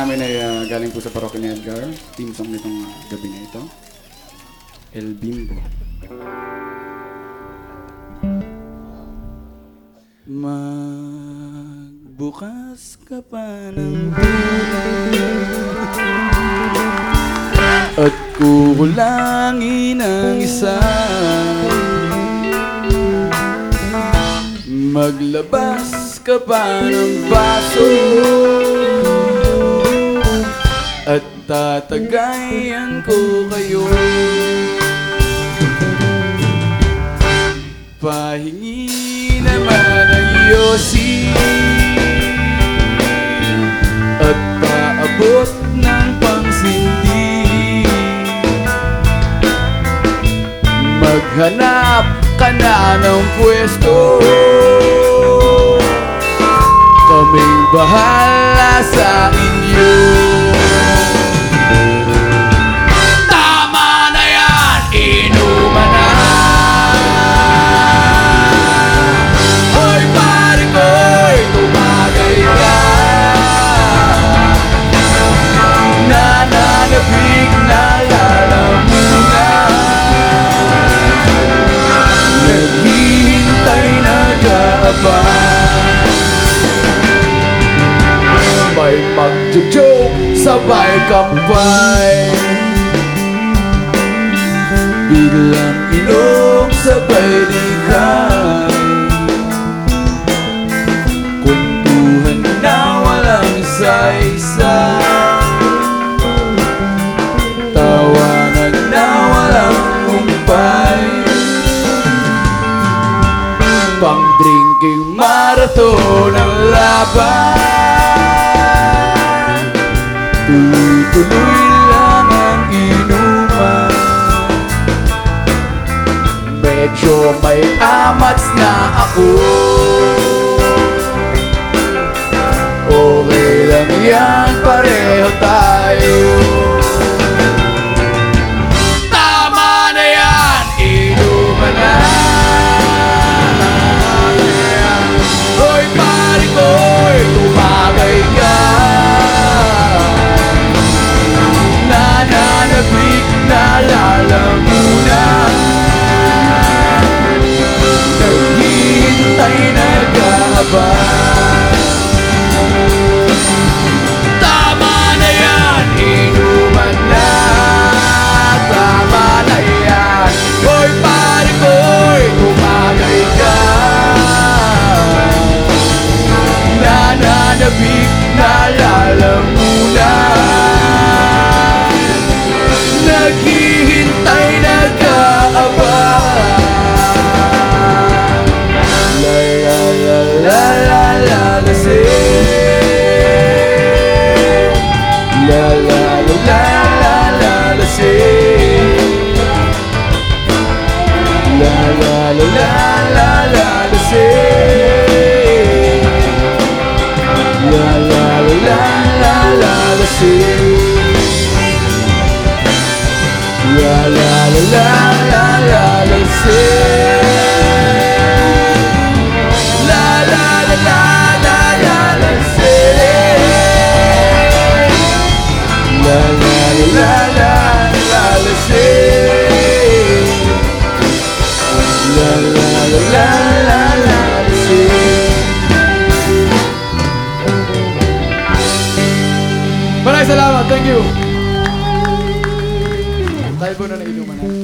namin ay ah, galing po sa parokya ni Edgar. Team song nitong ah, gabi na ito. El Bimbo. Magbukas ka pa ng At kukulangin ang isa Maglabas ka pa ng baso tatagayan ko kayo. Pahingi naman ang yosi At paabot ng pangsindi. Maghanap ka na ng pwesto. Kaming bahala sa inyo magjo-joke, sabay kampay. Biglang inom, sabay likay Kuntuhan na walang isa-isa. Tawanan na walang humpay. Pang drinking marathon ang laban Tuloy-tuloy lang ang inuman. Medyo may amats na ako alone La la la la la la la say La la la la la la la say La la la la la la la say La la la la la la la say Maraming salamat, thank you. Dahil po na nainuman na.